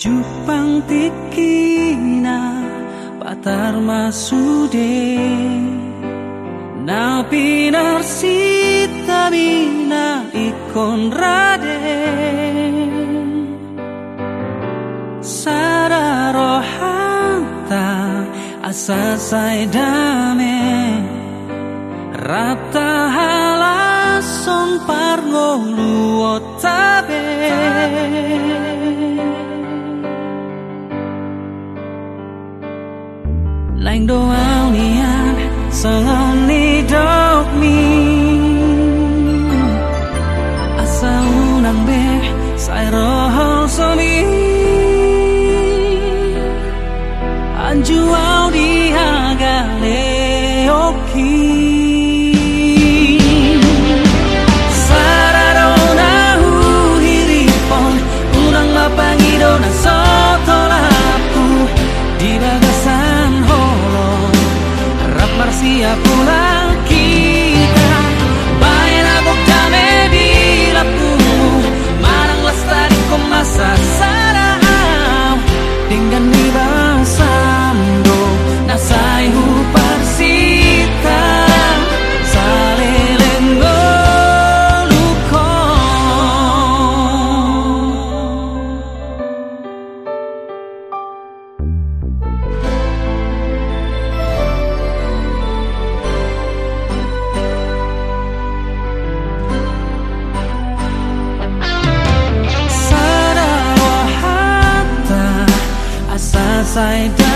Jupang tikina patar masude Na pinar sitamina ikon rade Sara rohanta asasai dame Rata halason pargo 都好你在等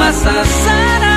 Masa sana